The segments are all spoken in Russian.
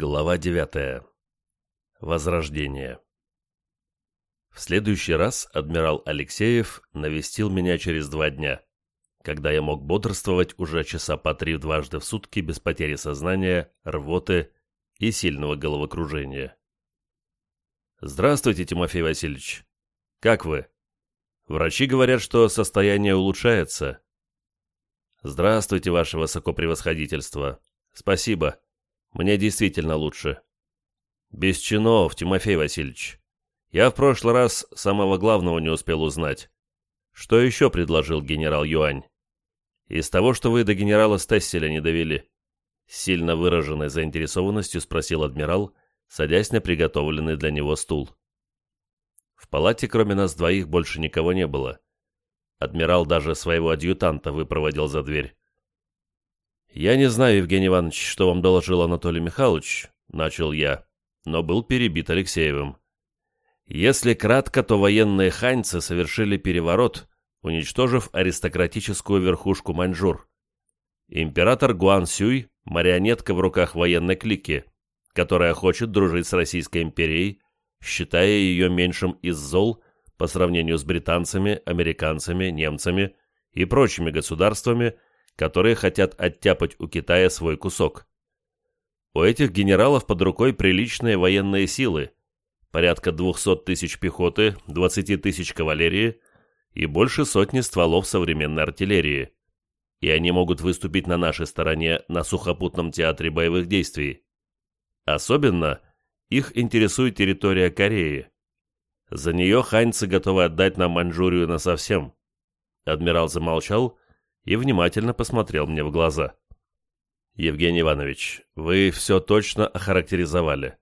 Глава 9. Возрождение. В следующий раз адмирал Алексеев навестил меня через два дня, когда я мог бодрствовать уже часа по три дважды в сутки без потери сознания, рвоты и сильного головокружения. «Здравствуйте, Тимофей Васильевич. Как вы? Врачи говорят, что состояние улучшается». «Здравствуйте, ваше высокопревосходительство. Спасибо. Мне действительно лучше». «Без чинов, Тимофей Васильевич. Я в прошлый раз самого главного не успел узнать. Что еще предложил генерал Юань? Из того, что вы до генерала Стесселя не довели?» сильно выраженной заинтересованностью спросил адмирал, садясь на приготовленный для него стул. В палате кроме нас двоих больше никого не было. Адмирал даже своего адъютанта выпроводил за дверь. «Я не знаю, Евгений Иванович, что вам доложил Анатолий Михайлович», — начал я, но был перебит Алексеевым. Если кратко, то военные ханьцы совершили переворот, уничтожив аристократическую верхушку маньчжур. Император Гуан Сюй – марионетка в руках военной клики, которая хочет дружить с Российской империей, считая ее меньшим из зол по сравнению с британцами, американцами, немцами и прочими государствами, которые хотят оттяпать у Китая свой кусок. У этих генералов под рукой приличные военные силы, порядка 200 тысяч пехоты, 20 тысяч кавалерии и больше сотни стволов современной артиллерии. И они могут выступить на нашей стороне на сухопутном театре боевых действий. Особенно их интересует территория Кореи. За нее ханьцы готовы отдать нам Маньчжурию насовсем. Адмирал замолчал и внимательно посмотрел мне в глаза. «Евгений Иванович, вы все точно охарактеризовали.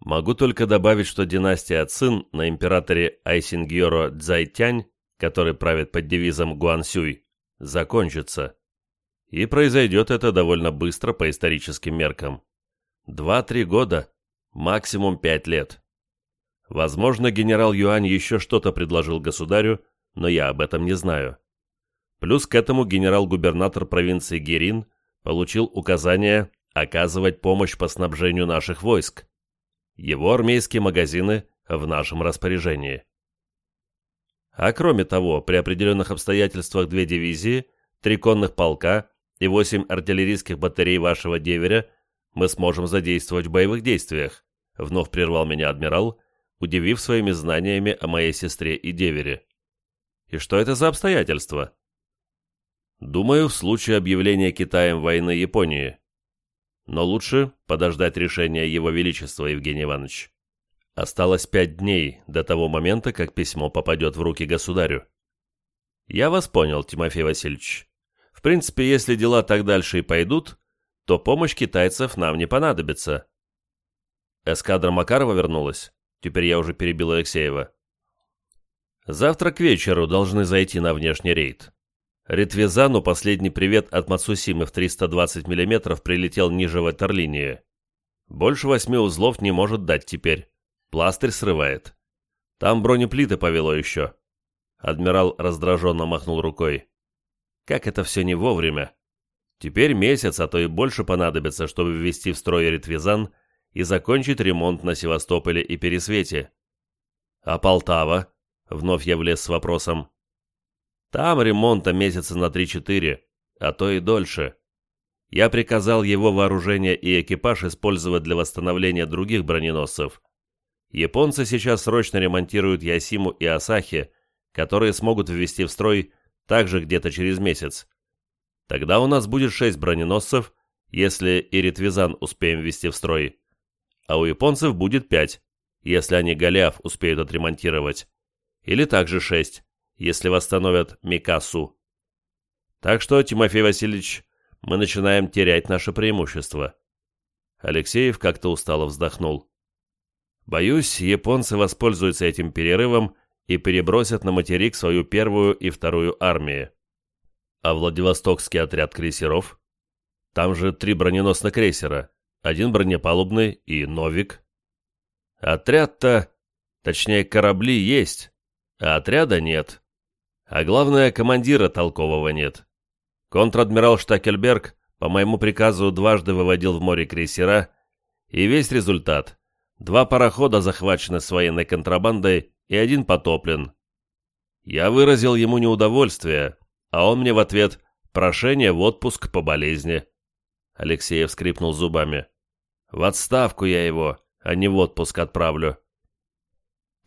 Могу только добавить, что династия Цин на императоре Айсингьоро Цзайтянь, который правит под девизом Гуансюй, закончится. И произойдет это довольно быстро по историческим меркам. Два-три года, максимум пять лет. Возможно, генерал Юань еще что-то предложил государю, но я об этом не знаю. Плюс к этому генерал-губернатор провинции Герин получил указание оказывать помощь по снабжению наших войск. Его армейские магазины в нашем распоряжении. А кроме того, при определенных обстоятельствах две дивизии, три конных полка и восемь артиллерийских батарей вашего деверя мы сможем задействовать в боевых действиях, вновь прервал меня адмирал, удивив своими знаниями о моей сестре и девере. И что это за обстоятельства? Думаю, в случае объявления Китаем войны Японии. Но лучше подождать решения Его Величества, Евгений Иванович. Осталось пять дней до того момента, как письмо попадет в руки государю. Я вас понял, Тимофей Васильевич. В принципе, если дела так дальше и пойдут, то помощь китайцев нам не понадобится. Эскадра Макарова вернулась. Теперь я уже перебил Алексеева. Завтра к вечеру должны зайти на внешний рейд. Ритвизану последний привет от Мацусимы в 320 мм прилетел ниже ватерлинии. Больше восьми узлов не может дать теперь. Пластырь срывает. Там бронеплиты повело еще. Адмирал раздраженно махнул рукой. Как это все не вовремя. Теперь месяц, а то и больше понадобится, чтобы ввести в строй Ритвизан и закончить ремонт на Севастополе и Пересвете. А Полтава? Вновь я влез с вопросом. Там ремонта месяца на 3-4, а то и дольше. Я приказал его вооружение и экипаж использовать для восстановления других броненосцев. Японцы сейчас срочно ремонтируют Ясиму и Асахи, которые смогут ввести в строй также где-то через месяц. Тогда у нас будет 6 броненосцев, если и Ритвизан успеем ввести в строй. А у японцев будет 5, если они Голиаф успеют отремонтировать. Или также 6, если восстановят Микасу. Так что, Тимофей Васильевич, мы начинаем терять наше преимущество. Алексеев как-то устало вздохнул. Боюсь, японцы воспользуются этим перерывом и перебросят на материк свою первую и вторую армии. А Владивостокский отряд крейсеров? Там же три броненосных крейсера, один бронепалубный и Новик. Отряд-то, точнее корабли есть, а отряда нет. А главное, командира толкового нет. Контр-адмирал Штакельберг по моему приказу дважды выводил в море крейсера, И весь результат. Два парохода захвачены с военной контрабандой и один потоплен. Я выразил ему неудовольствие, а он мне в ответ «прошение в отпуск по болезни». Алексеев скрипнул зубами. «В отставку я его, а не в отпуск отправлю».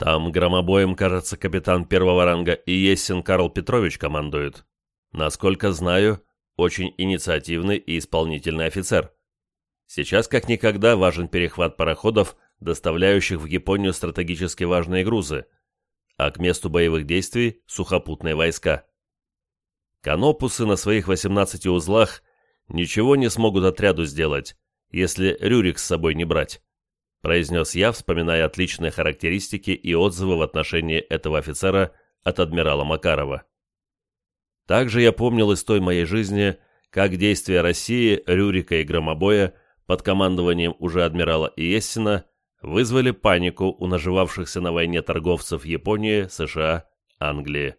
Там громобоем, кажется, капитан первого ранга и Ессин Карл Петрович командует. Насколько знаю, очень инициативный и исполнительный офицер. Сейчас как никогда важен перехват пароходов, доставляющих в Японию стратегически важные грузы, а к месту боевых действий – сухопутные войска. Канопусы на своих 18 узлах ничего не смогут отряду сделать, если Рюрик с собой не брать, произнес я, вспоминая отличные характеристики и отзывы в отношении этого офицера от адмирала Макарова. Также я помнил из той моей жизни, как действия России, Рюрика и Громобоя под командованием уже адмирала Иессина вызвали панику у наживавшихся на войне торговцев Японии, США, Англии.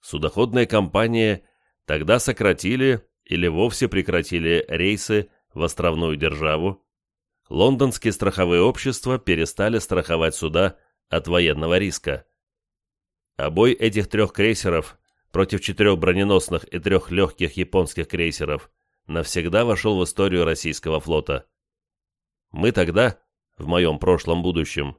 Судоходные компании тогда сократили или вовсе прекратили рейсы в островную державу, лондонские страховые общества перестали страховать суда от военного риска. А бой этих трех крейсеров против четырех броненосных и трех легких японских крейсеров навсегда вошел в историю российского флота. Мы тогда, в моем прошлом будущем,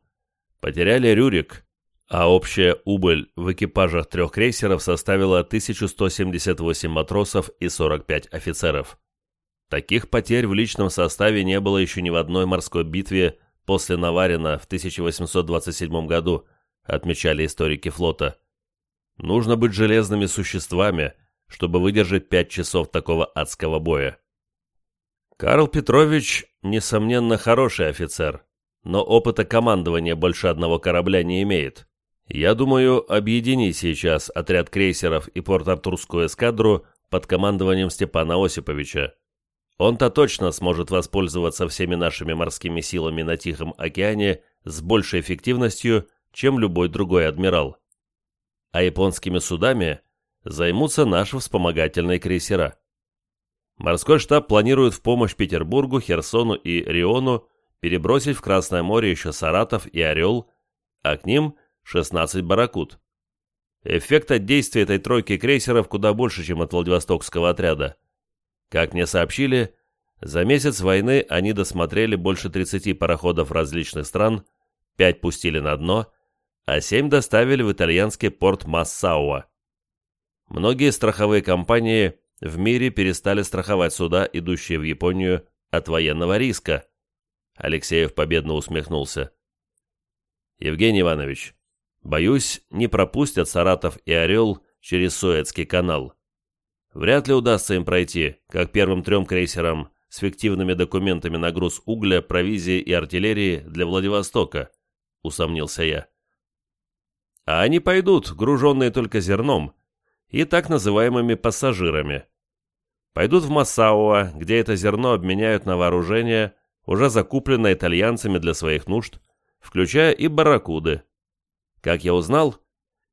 потеряли Рюрик, а общая убыль в экипажах трех крейсеров составила 1178 матросов и 45 офицеров. Таких потерь в личном составе не было еще ни в одной морской битве после Наварина в 1827 году, отмечали историки флота. Нужно быть железными существами, чтобы выдержать пять часов такого адского боя. Карл Петрович, несомненно, хороший офицер, но опыта командования больше одного корабля не имеет. Я думаю, объедини сейчас отряд крейсеров и Порт-Артурскую эскадру под командованием Степана Осиповича. Он-то точно сможет воспользоваться всеми нашими морскими силами на Тихом океане с большей эффективностью, чем любой другой адмирал а японскими судами займутся наши вспомогательные крейсера. Морской штаб планирует в помощь Петербургу, Херсону и Риону перебросить в Красное море еще Саратов и Орел, а к ним 16 барракуд. Эффект от действия этой тройки крейсеров куда больше, чем от Владивостокского отряда. Как мне сообщили, за месяц войны они досмотрели больше 30 пароходов различных стран, 5 пустили на дно, а семь доставили в итальянский порт Массауа. Многие страховые компании в мире перестали страховать суда, идущие в Японию, от военного риска. Алексеев победно усмехнулся. Евгений Иванович, боюсь, не пропустят Саратов и Орел через Суэцкий канал. Вряд ли удастся им пройти, как первым трем крейсерам с фиктивными документами на груз угля, провизии и артиллерии для Владивостока, усомнился я а они пойдут, груженные только зерном, и так называемыми пассажирами. Пойдут в Массауа, где это зерно обменяют на вооружение, уже закупленное итальянцами для своих нужд, включая и барракуды. Как я узнал,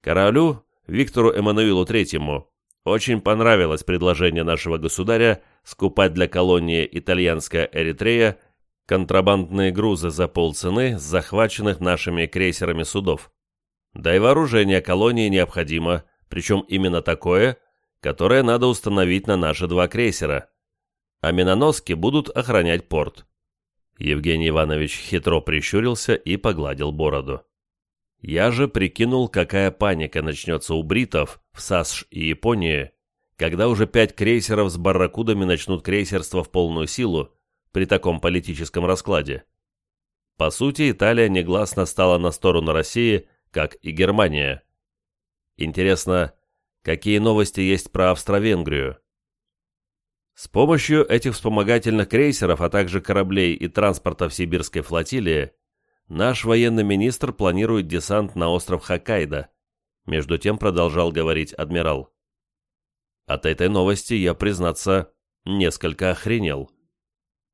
королю Виктору Эммануилу Третьему очень понравилось предложение нашего государя скупать для колонии итальянская Эритрея контрабандные грузы за полцены с захваченных нашими крейсерами судов. Да и вооружение колонии необходимо, причем именно такое, которое надо установить на наши два крейсера. А миноноски будут охранять порт. Евгений Иванович хитро прищурился и погладил бороду. Я же прикинул, какая паника начнется у бритов в САСШ и Японии, когда уже пять крейсеров с барракудами начнут крейсерство в полную силу при таком политическом раскладе. По сути, Италия негласно стала на сторону России как и Германия. Интересно, какие новости есть про Австро-Венгрию? С помощью этих вспомогательных крейсеров, а также кораблей и транспорта в сибирской флотилии, наш военный министр планирует десант на остров Хоккайдо, между тем продолжал говорить адмирал. От этой новости я, признаться, несколько охренел.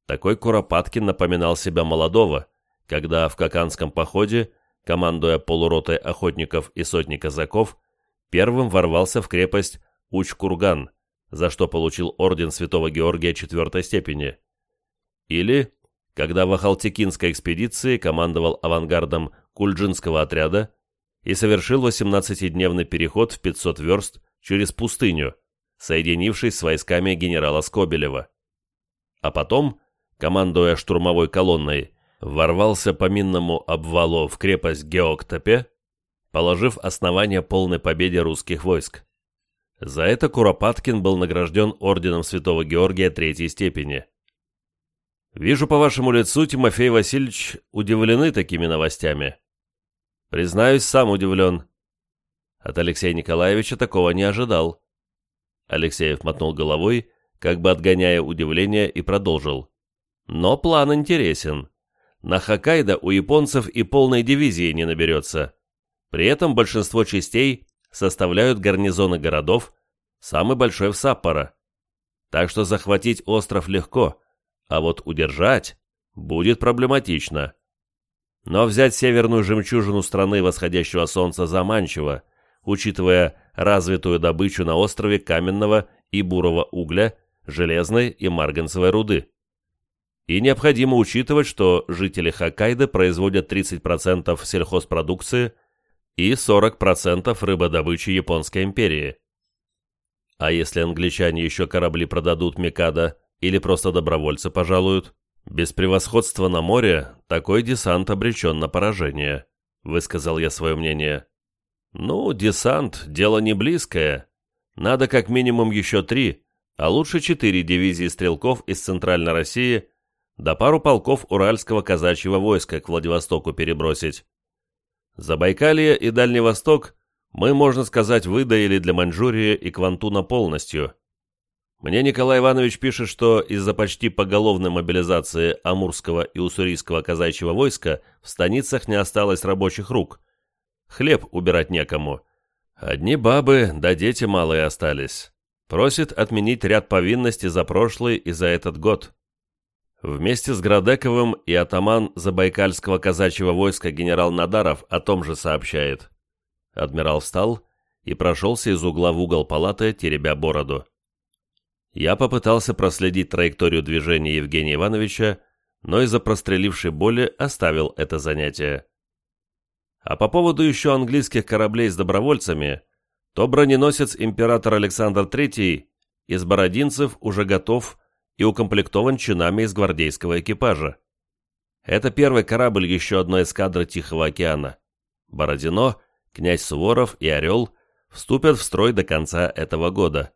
Такой Куропаткин напоминал себя молодого, когда в Коканском походе командуя полуротой охотников и сотни казаков, первым ворвался в крепость Уч-Курган, за что получил орден Святого Георгия четвертой степени. Или, когда в Ахалтекинской экспедиции командовал авангардом Кульджинского отряда и совершил 18-дневный переход в 500 верст через пустыню, соединившись с войсками генерала Скобелева. А потом, командуя штурмовой колонной, ворвался по минному обвалу в крепость Геоктопе, положив основание полной победе русских войск. За это Куропаткин был награжден орденом Святого Георгия Третьей степени. Вижу по вашему лицу, Тимофей Васильевич, удивлены такими новостями. Признаюсь, сам удивлен. От Алексея Николаевича такого не ожидал. Алексеев мотнул головой, как бы отгоняя удивление, и продолжил. Но план интересен. На Хоккайдо у японцев и полной дивизии не наберется. При этом большинство частей составляют гарнизоны городов, самый большой в Саппоро. Так что захватить остров легко, а вот удержать будет проблематично. Но взять северную жемчужину страны восходящего солнца заманчиво, учитывая развитую добычу на острове каменного и бурого угля, железной и марганцевой руды. И необходимо учитывать, что жители Хоккайдо производят 30% сельхозпродукции и 40% рыбодобычи Японской империи. А если англичане еще корабли продадут Микадо или просто добровольцы пожалуют, без превосходства на море такой десант обречен на поражение, высказал я свое мнение. Ну, десант – дело не близкое. Надо как минимум еще три, а лучше четыре дивизии стрелков из Центральной России, да пару полков Уральского казачьего войска к Владивостоку перебросить. Забайкалье и Дальний Восток мы, можно сказать, выдаили для Маньчжурии и Квантуна полностью. Мне Николай Иванович пишет, что из-за почти поголовной мобилизации Амурского и Уссурийского казачьего войска в станицах не осталось рабочих рук. Хлеб убирать некому. Одни бабы да дети малые остались. Просит отменить ряд повинностей за прошлый и за этот год. Вместе с Градековым и атаман Забайкальского казачьего войска генерал Надаров о том же сообщает. Адмирал встал и прошелся из угла в угол палаты, теребя бороду. Я попытался проследить траекторию движения Евгения Ивановича, но из-за прострелившей боли оставил это занятие. А по поводу еще английских кораблей с добровольцами, то броненосец император Александр III из Бородинцев уже готов и укомплектован чинами из гвардейского экипажа. Это первый корабль еще одной эскадры Тихого океана. Бородино, князь Суворов и Орел вступят в строй до конца этого года.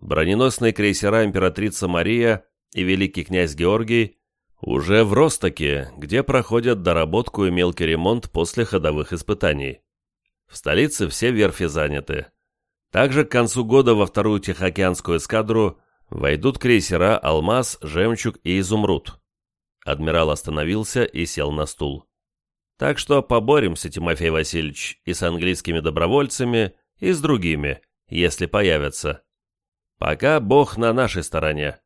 Броненосные крейсера императрица Мария и великий князь Георгий уже в Ростоке, где проходят доработку и мелкий ремонт после ходовых испытаний. В столице все верфи заняты. Также к концу года во вторую Тихоокеанскую эскадру Войдут крейсера «Алмаз», «Жемчуг» и «Изумруд». Адмирал остановился и сел на стул. Так что поборемся, Тимофей Васильевич, и с английскими добровольцами, и с другими, если появятся. Пока Бог на нашей стороне.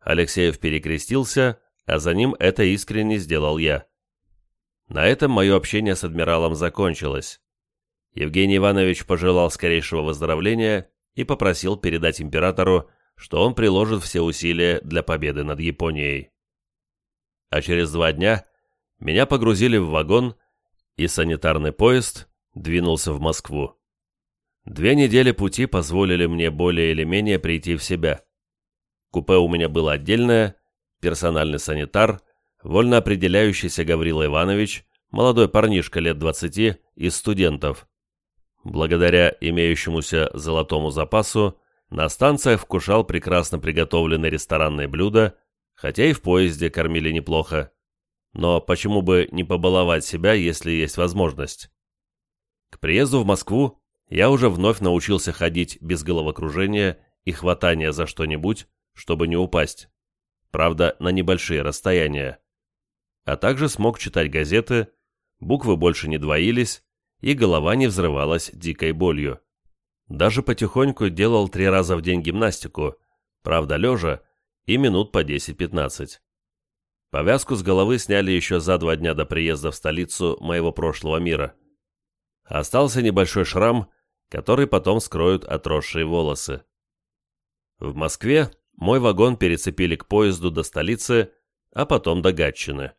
Алексеев перекрестился, а за ним это искренне сделал я. На этом мое общение с адмиралом закончилось. Евгений Иванович пожелал скорейшего выздоровления и попросил передать императору что он приложит все усилия для победы над Японией. А через два дня меня погрузили в вагон, и санитарный поезд двинулся в Москву. Две недели пути позволили мне более или менее прийти в себя. Купе у меня было отдельное, персональный санитар, вольно определяющийся Гаврила Иванович, молодой парнишка лет двадцати, из студентов. Благодаря имеющемуся золотому запасу, на станциях вкушал прекрасно приготовленные ресторанные блюда, хотя и в поезде кормили неплохо. Но почему бы не побаловать себя, если есть возможность? К приезду в Москву я уже вновь научился ходить без головокружения и хватания за что-нибудь, чтобы не упасть. Правда, на небольшие расстояния. А также смог читать газеты, буквы больше не двоились, и голова не взрывалась дикой болью. Даже потихоньку делал три раза в день гимнастику, правда лежа, и минут по 10-15. Повязку с головы сняли еще за два дня до приезда в столицу моего прошлого мира. Остался небольшой шрам, который потом скроют отросшие волосы. В Москве мой вагон перецепили к поезду до столицы, а потом до Гатчины.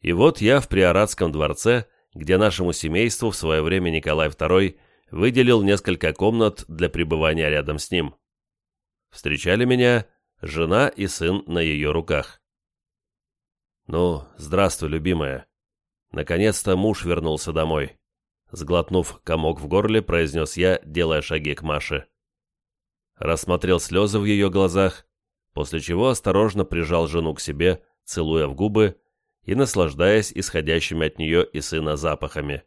И вот я в Приоратском дворце, где нашему семейству в свое время Николай II выделил несколько комнат для пребывания рядом с ним. Встречали меня жена и сын на ее руках. «Ну, здравствуй, любимая. Наконец-то муж вернулся домой». Сглотнув комок в горле, произнес я, делая шаги к Маше. Рассмотрел слезы в ее глазах, после чего осторожно прижал жену к себе, целуя в губы и наслаждаясь исходящими от нее и сына запахами.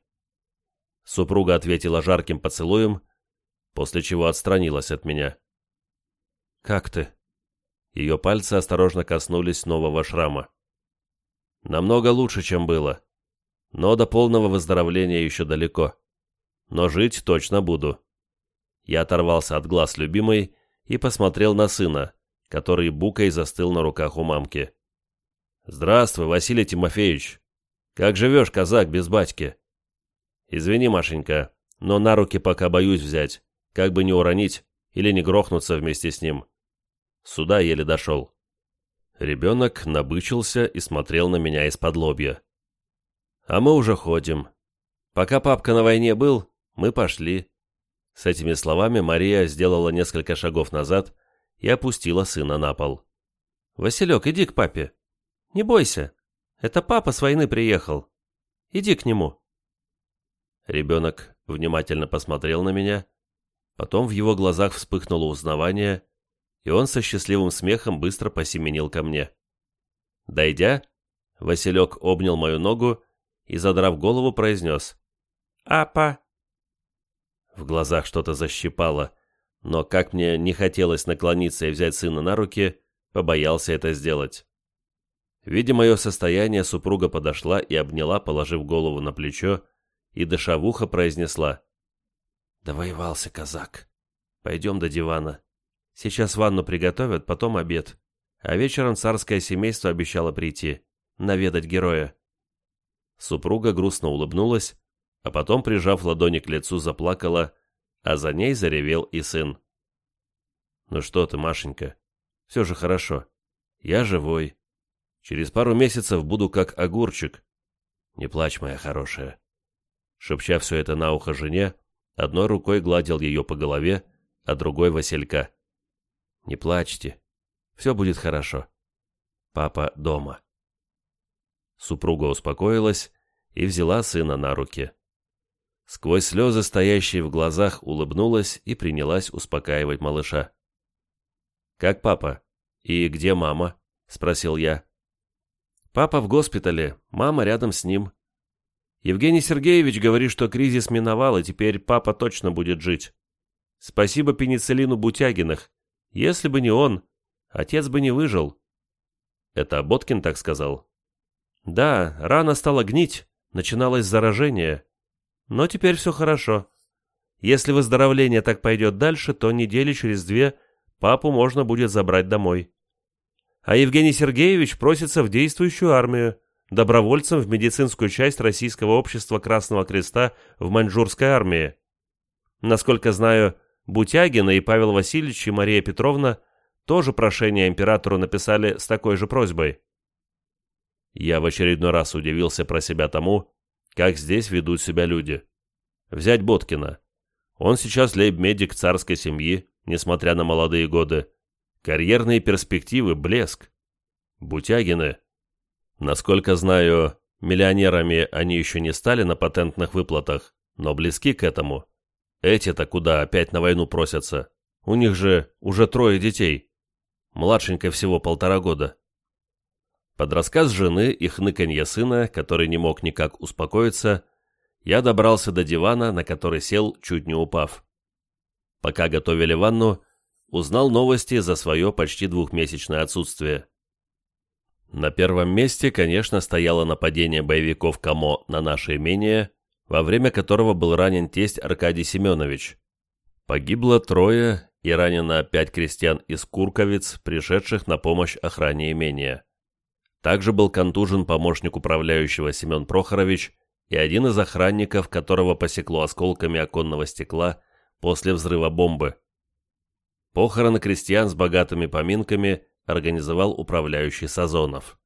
Супруга ответила жарким поцелуем, после чего отстранилась от меня. «Как ты?» Ее пальцы осторожно коснулись нового шрама. «Намного лучше, чем было. Но до полного выздоровления еще далеко. Но жить точно буду». Я оторвался от глаз любимой и посмотрел на сына, который букой застыл на руках у мамки. «Здравствуй, Василий Тимофеевич. Как живешь, казак, без батьки?» «Извини, Машенька, но на руки пока боюсь взять, как бы не уронить или не грохнуться вместе с ним. Сюда еле дошел». Ребенок набычился и смотрел на меня из-под лобья. «А мы уже ходим. Пока папка на войне был, мы пошли». С этими словами Мария сделала несколько шагов назад и опустила сына на пол. «Василек, иди к папе. Не бойся. Это папа с войны приехал. Иди к нему». Ребенок внимательно посмотрел на меня, потом в его глазах вспыхнуло узнавание, и он со счастливым смехом быстро посеменил ко мне. Дойдя, Василек обнял мою ногу и, задрав голову, произнес «Апа!». В глазах что-то защипало, но как мне не хотелось наклониться и взять сына на руки, побоялся это сделать. Видя мое состояние, супруга подошла и обняла, положив голову на плечо, и, дыша в ухо, произнесла. «Довоевался казак. Пойдем до дивана. Сейчас ванну приготовят, потом обед. А вечером царское семейство обещало прийти, наведать героя». Супруга грустно улыбнулась, а потом, прижав ладони к лицу, заплакала, а за ней заревел и сын. «Ну что ты, Машенька, все же хорошо. Я живой. Через пару месяцев буду как огурчик. Не плачь, моя хорошая. Шепча все это на ухо жене, одной рукой гладил ее по голове, а другой Василька. «Не плачьте. Все будет хорошо. Папа дома». Супруга успокоилась и взяла сына на руки. Сквозь слезы, стоящие в глазах, улыбнулась и принялась успокаивать малыша. «Как папа? И где мама?» — спросил я. «Папа в госпитале, мама рядом с ним. Евгений Сергеевич говорит, что кризис миновал, и теперь папа точно будет жить. Спасибо пенициллину Бутягиных. Если бы не он, отец бы не выжил. Это Боткин так сказал? Да, рана стала гнить, начиналось заражение. Но теперь все хорошо. Если выздоровление так пойдет дальше, то недели через две папу можно будет забрать домой. А Евгений Сергеевич просится в действующую армию добровольцем в медицинскую часть Российского общества Красного Креста в маньчжурской армии. Насколько знаю, Бутягина и Павел Васильевич и Мария Петровна тоже прошение императору написали с такой же просьбой. Я в очередной раз удивился про себя тому, как здесь ведут себя люди. Взять Боткина. Он сейчас лейб-медик царской семьи, несмотря на молодые годы. Карьерные перспективы, блеск. Бутягины Насколько знаю, миллионерами они еще не стали на патентных выплатах, но близки к этому. Эти-то куда опять на войну просятся? У них же уже трое детей. Младшенькой всего полтора года. Под рассказ жены и хныканье сына, который не мог никак успокоиться, я добрался до дивана, на который сел, чуть не упав. Пока готовили ванну, узнал новости за свое почти двухмесячное отсутствие. На первом месте, конечно, стояло нападение боевиков КАМО на наше имение, во время которого был ранен тесть Аркадий Семенович. Погибло трое и ранено пять крестьян из Курковиц, пришедших на помощь охране имения. Также был контужен помощник управляющего Семен Прохорович и один из охранников, которого посекло осколками оконного стекла после взрыва бомбы. Похороны крестьян с богатыми поминками организовал управляющий Сазонов.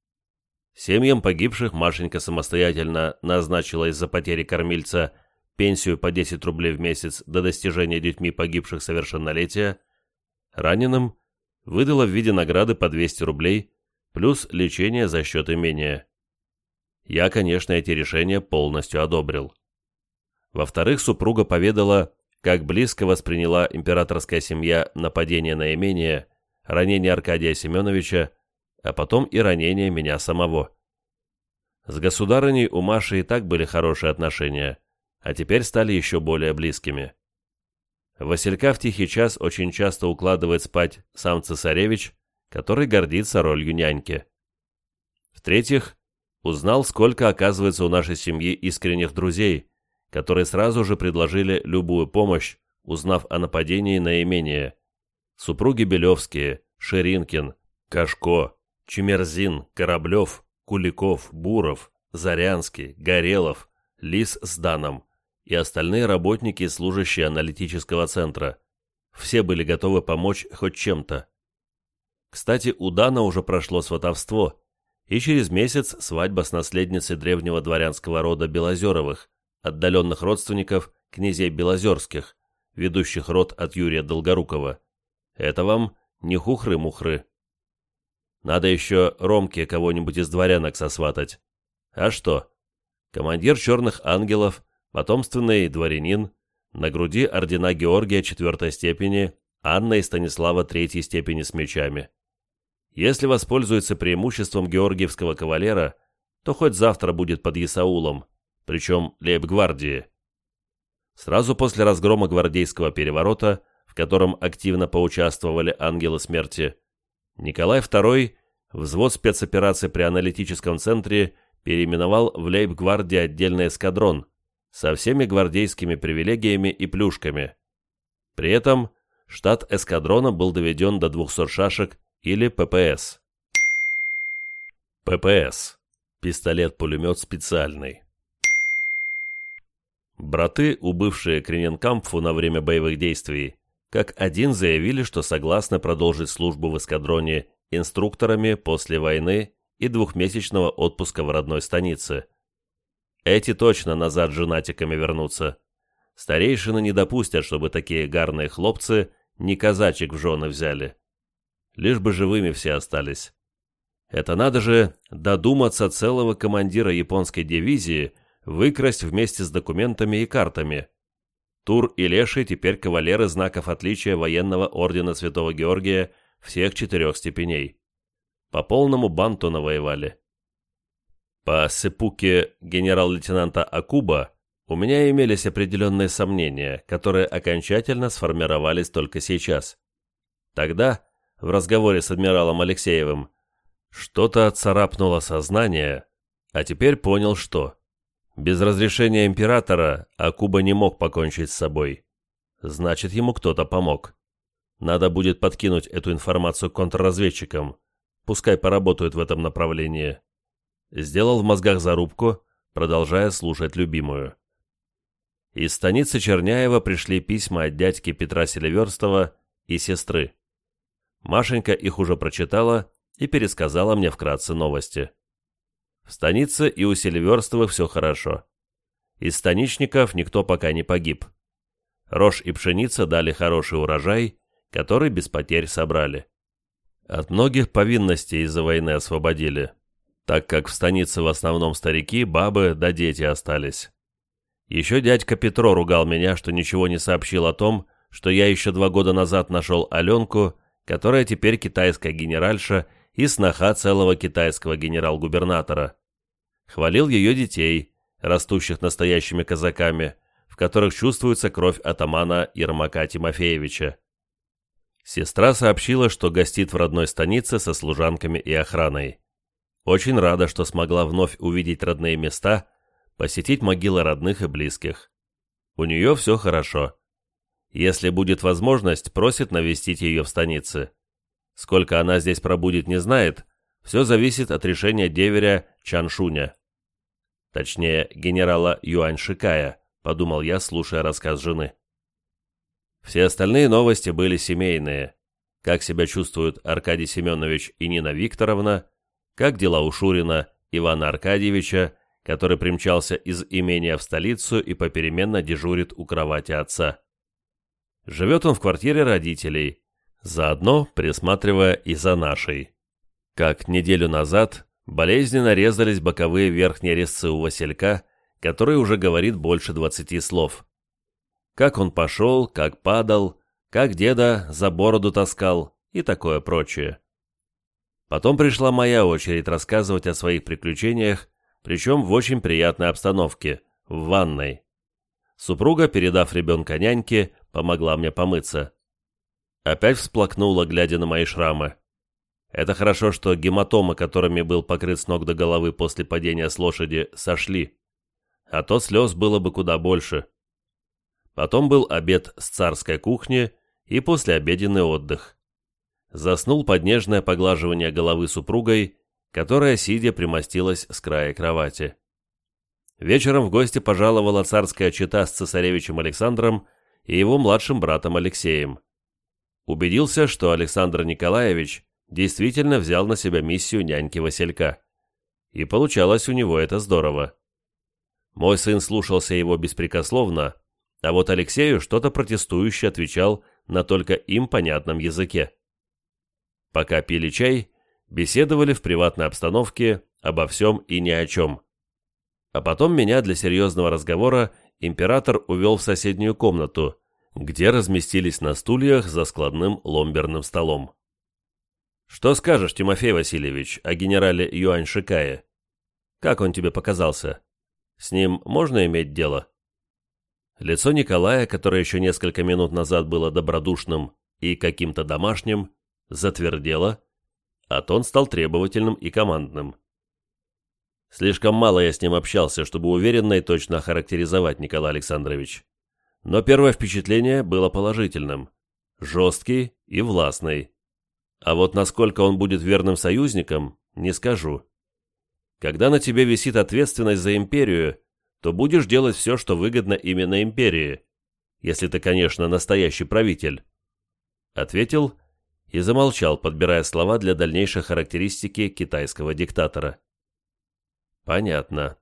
Семьям погибших Машенька самостоятельно назначила из-за потери кормильца пенсию по 10 рублей в месяц до достижения детьми погибших совершеннолетия, раненым выдала в виде награды по 200 рублей плюс лечение за счет имения. Я, конечно, эти решения полностью одобрил. Во-вторых, супруга поведала, как близко восприняла императорская семья нападение на имение, ранение Аркадия Семеновича, а потом и ранение меня самого. С государыней у Маши и так были хорошие отношения, а теперь стали еще более близкими. Василька в тихий час очень часто укладывает спать сам цесаревич, который гордится ролью няньки. В-третьих, узнал, сколько оказывается у нашей семьи искренних друзей, которые сразу же предложили любую помощь, узнав о нападении на имение. Супруги Белевские, Ширинкин, Кашко, Чемерзин, Кораблев, Куликов, Буров, Зарянский, Горелов, Лис с Даном и остальные работники и служащие аналитического центра. Все были готовы помочь хоть чем-то. Кстати, у Дана уже прошло сватовство, и через месяц свадьба с наследницей древнего дворянского рода Белозеровых, отдаленных родственников князей Белозерских, ведущих род от Юрия Долгорукова. Это вам не хухры-мухры. Надо еще Ромке кого-нибудь из дворянок сосватать. А что? Командир черных ангелов, потомственный дворянин, на груди ордена Георгия четвертой степени, Анна и Станислава третьей степени с мечами. Если воспользуется преимуществом георгиевского кавалера, то хоть завтра будет под Исаулом, причем лейб-гвардии. Сразу после разгрома гвардейского переворота, в котором активно поучаствовали ангелы смерти, Николай II взвод спецопераций при аналитическом центре переименовал в лейб-гвардии отдельный эскадрон со всеми гвардейскими привилегиями и плюшками. При этом штат эскадрона был доведен до 200 шашек или ППС. ППС. Пистолет-пулемет специальный. Браты, убывшие Крененкампфу на время боевых действий, как один заявили, что согласны продолжить службу в эскадроне инструкторами после войны и двухмесячного отпуска в родной станице. Эти точно назад женатиками вернутся. Старейшины не допустят, чтобы такие гарные хлопцы ни казачек в жены взяли лишь бы живыми все остались. Это надо же додуматься целого командира японской дивизии выкрасть вместе с документами и картами. Тур и Леший теперь кавалеры знаков отличия военного ордена Святого Георгия всех четырех степеней. По полному банту навоевали. По сепуке генерал-лейтенанта Акуба у меня имелись определенные сомнения, которые окончательно сформировались только сейчас. Тогда, в разговоре с адмиралом Алексеевым, что-то царапнуло сознание, а теперь понял, что. Без разрешения императора Акуба не мог покончить с собой. Значит, ему кто-то помог. Надо будет подкинуть эту информацию контрразведчикам. Пускай поработают в этом направлении. Сделал в мозгах зарубку, продолжая слушать любимую. Из станицы Черняева пришли письма от дядьки Петра Селиверстова и сестры. Машенька их уже прочитала и пересказала мне вкратце новости. В станице и у Селиверстовых все хорошо. Из станичников никто пока не погиб. Рожь и пшеница дали хороший урожай, который без потерь собрали. От многих повинностей из-за войны освободили, так как в станице в основном старики, бабы да дети остались. Еще дядька Петро ругал меня, что ничего не сообщил о том, что я еще два года назад нашел Аленку которая теперь китайская генеральша и сноха целого китайского генерал-губернатора. Хвалил ее детей, растущих настоящими казаками, в которых чувствуется кровь атамана Ермака Тимофеевича. Сестра сообщила, что гостит в родной станице со служанками и охраной. Очень рада, что смогла вновь увидеть родные места, посетить могилы родных и близких. У нее все хорошо. Если будет возможность, просит навестить ее в станице. Сколько она здесь пробудет, не знает. Все зависит от решения деверя Чаншуня. Точнее, генерала Юань Шикая, подумал я, слушая рассказ жены. Все остальные новости были семейные. Как себя чувствуют Аркадий Семенович и Нина Викторовна, как дела у Шурина Ивана Аркадьевича, который примчался из имения в столицу и попеременно дежурит у кровати отца. Живет он в квартире родителей, заодно присматривая и за нашей. Как неделю назад болезненно резались боковые верхние резцы у Василька, который уже говорит больше двадцати слов. Как он пошел, как падал, как деда за бороду таскал и такое прочее. Потом пришла моя очередь рассказывать о своих приключениях, причем в очень приятной обстановке, в ванной. Супруга, передав ребенка няньке, помогла мне помыться. Опять всплакнула, глядя на мои шрамы. Это хорошо, что гематомы, которыми был покрыт с ног до головы после падения с лошади, сошли. А то слез было бы куда больше. Потом был обед с царской кухни и послеобеденный отдых заснул под нежное поглаживание головы супругой, которая, сидя, примостилась с края кровати. Вечером в гости пожаловала царская чета с цесаревичем Александром и его младшим братом Алексеем. Убедился, что Александр Николаевич действительно взял на себя миссию няньки Василька. И получалось у него это здорово. Мой сын слушался его беспрекословно, а вот Алексею что-то протестующе отвечал на только им понятном языке. Пока пили чай, беседовали в приватной обстановке обо всем и ни о чем. А потом меня для серьезного разговора император увел в соседнюю комнату, где разместились на стульях за складным ломберным столом. «Что скажешь, Тимофей Васильевич, о генерале Юань Шикае? Как он тебе показался? С ним можно иметь дело?» Лицо Николая, которое еще несколько минут назад было добродушным и каким-то домашним, затвердело, а тон стал требовательным и командным. Слишком мало я с ним общался, чтобы уверенно и точно охарактеризовать Николай Александрович. Но первое впечатление было положительным. Жесткий и властный. А вот насколько он будет верным союзником, не скажу. Когда на тебе висит ответственность за империю, то будешь делать все, что выгодно именно империи, если ты, конечно, настоящий правитель. Ответил и замолчал, подбирая слова для дальнейшей характеристики китайского диктатора. Понятно.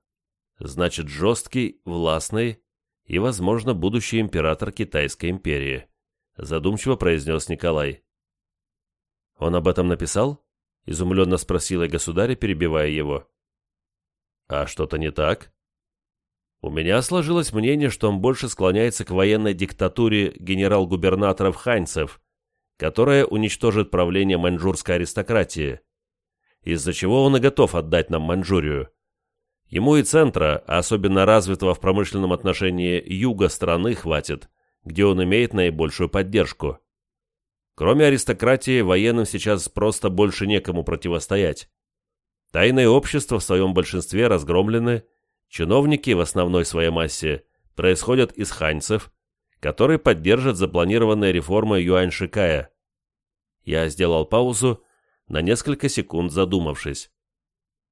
Значит, жесткий, властный и, возможно, будущий император Китайской империи, задумчиво произнес Николай. Он об этом написал? Изумленно спросила государя, перебивая его. А что-то не так? У меня сложилось мнение, что он больше склоняется к военной диктатуре генерал-губернаторов Ханьцев, которая уничтожит правление маньчжурской аристократии, из-за чего он и готов отдать нам Маньчжурию. Ему и центра, особенно развитого в промышленном отношении юга страны, хватит, где он имеет наибольшую поддержку. Кроме аристократии, военным сейчас просто больше некому противостоять. Тайные общества в своем большинстве разгромлены, чиновники в основной своей массе происходят из ханьцев, который поддержит запланированные реформы Юань-Шикая. Я сделал паузу, на несколько секунд задумавшись.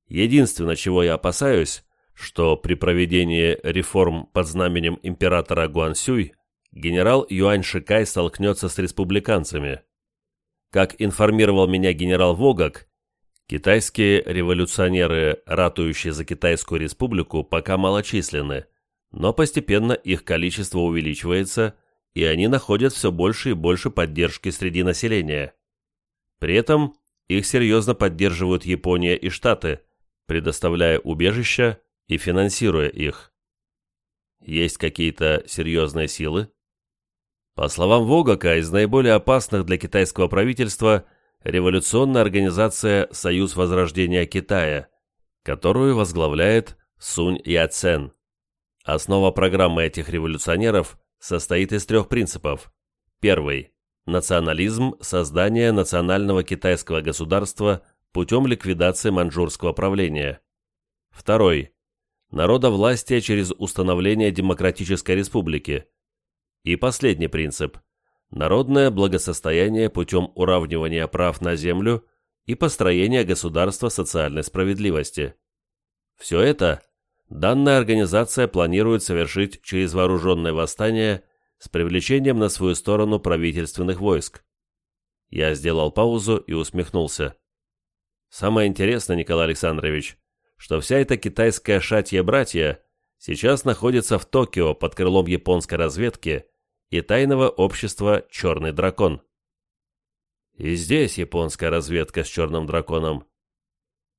Единственное, чего я опасаюсь, что при проведении реформ под знаменем императора Гуансюй генерал Юань Шикай столкнется с республиканцами. Как информировал меня генерал Вогак, китайские революционеры, ратующие за Китайскую республику, пока малочисленны – но постепенно их количество увеличивается, и они находят все больше и больше поддержки среди населения. При этом их серьезно поддерживают Япония и Штаты, предоставляя убежища и финансируя их. Есть какие-то серьезные силы? По словам Вогака, из наиболее опасных для китайского правительства революционная организация «Союз Возрождения Китая», которую возглавляет Сунь Яцен. Основа программы этих революционеров состоит из трех принципов. Первый – национализм создания национального китайского государства путем ликвидации маньчжурского правления. Второй – народовластие через установление демократической республики. И последний принцип – народное благосостояние путем уравнивания прав на землю и построения государства социальной справедливости. Все это – данная организация планирует совершить через вооруженное восстание с привлечением на свою сторону правительственных войск. Я сделал паузу и усмехнулся. Самое интересное, Николай Александрович, что вся эта китайская шатья-братья сейчас находится в Токио под крылом японской разведки и тайного общества «Черный дракон». И здесь японская разведка с «Черным драконом».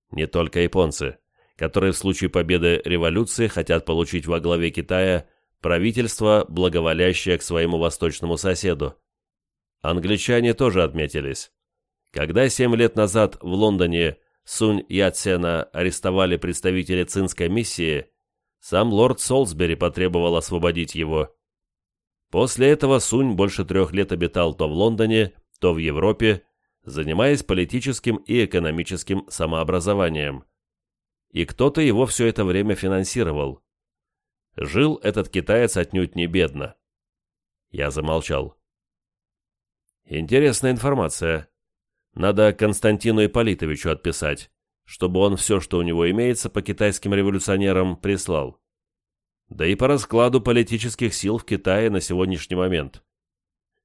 Не только японцы, которые в случае победы революции хотят получить во главе Китая правительство, благоволящее к своему восточному соседу. Англичане тоже отметились. Когда семь лет назад в Лондоне Сунь Яцена арестовали представители цинской миссии, сам лорд Солсбери потребовал освободить его. После этого Сунь больше трех лет обитал то в Лондоне, то в Европе, занимаясь политическим и экономическим самообразованием. И кто-то его все это время финансировал. Жил этот китаец отнюдь не бедно. Я замолчал. Интересная информация. Надо Константину Ипполитовичу отписать, чтобы он все, что у него имеется, по китайским революционерам прислал. Да и по раскладу политических сил в Китае на сегодняшний момент.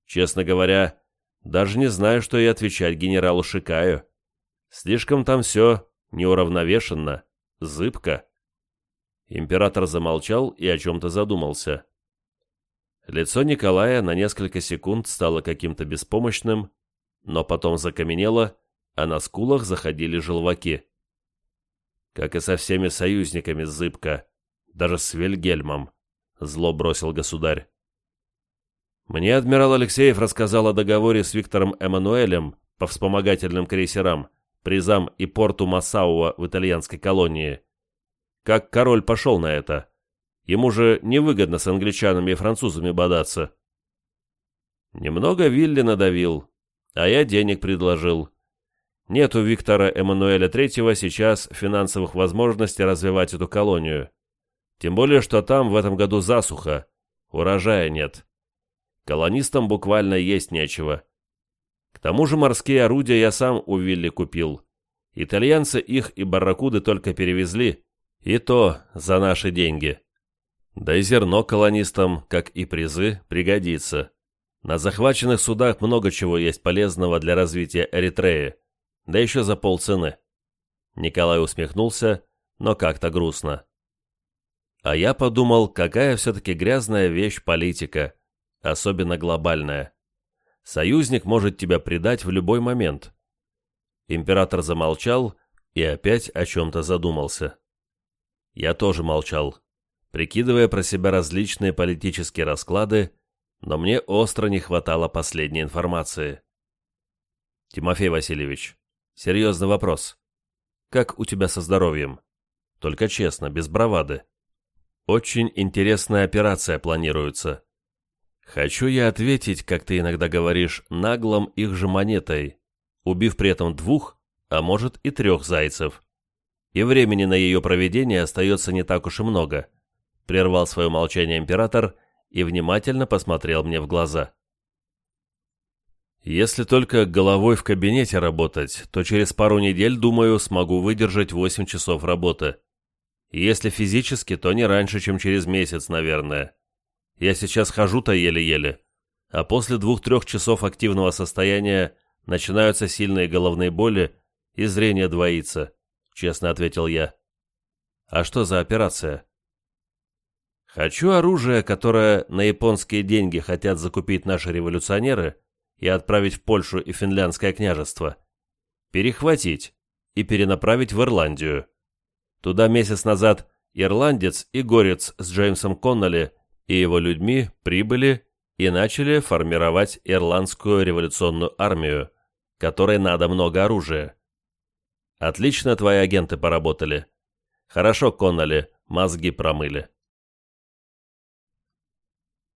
Честно говоря, даже не знаю, что и отвечать генералу Шикаю. Слишком там все неуравновешенно, зыбко. Император замолчал и о чем-то задумался. Лицо Николая на несколько секунд стало каким-то беспомощным, но потом закаменело, а на скулах заходили желваки. Как и со всеми союзниками зыбко, даже с Вильгельмом, зло бросил государь. Мне адмирал Алексеев рассказал о договоре с Виктором Эммануэлем по вспомогательным крейсерам, призам и порту Массауа в итальянской колонии. Как король пошел на это? Ему же невыгодно с англичанами и французами бодаться. Немного Вилли надавил, а я денег предложил. Нет у Виктора Эммануэля III сейчас финансовых возможностей развивать эту колонию. Тем более, что там в этом году засуха, урожая нет. Колонистам буквально есть нечего. К тому же морские орудия я сам у Вилли купил. Итальянцы их и барракуды только перевезли, и то за наши деньги. Да и зерно колонистам, как и призы, пригодится. На захваченных судах много чего есть полезного для развития Эритреи, да еще за полцены. Николай усмехнулся, но как-то грустно. А я подумал, какая все-таки грязная вещь политика, особенно глобальная. Союзник может тебя предать в любой момент. Император замолчал и опять о чем-то задумался. Я тоже молчал, прикидывая про себя различные политические расклады, но мне остро не хватало последней информации. Тимофей Васильевич, серьезный вопрос. Как у тебя со здоровьем? Только честно, без бравады. Очень интересная операция планируется. Хочу я ответить, как ты иногда говоришь, наглым их же монетой, убив при этом двух, а может и трех зайцев. И времени на ее проведение остается не так уж и много. Прервал свое молчание император и внимательно посмотрел мне в глаза. Если только головой в кабинете работать, то через пару недель, думаю, смогу выдержать 8 часов работы. Если физически, то не раньше, чем через месяц, наверное. Я сейчас хожу-то еле-еле, а после двух-трех часов активного состояния начинаются сильные головные боли и зрение двоится, честно ответил я. А что за операция? Хочу оружие, которое на японские деньги хотят закупить наши революционеры и отправить в Польшу и Финляндское княжество. Перехватить и перенаправить в Ирландию. Туда месяц назад ирландец и горец с Джеймсом Конноли и его людьми прибыли и начали формировать Ирландскую революционную армию, которой надо много оружия. Отлично твои агенты поработали. Хорошо, Конноли, мозги промыли.